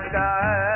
Die.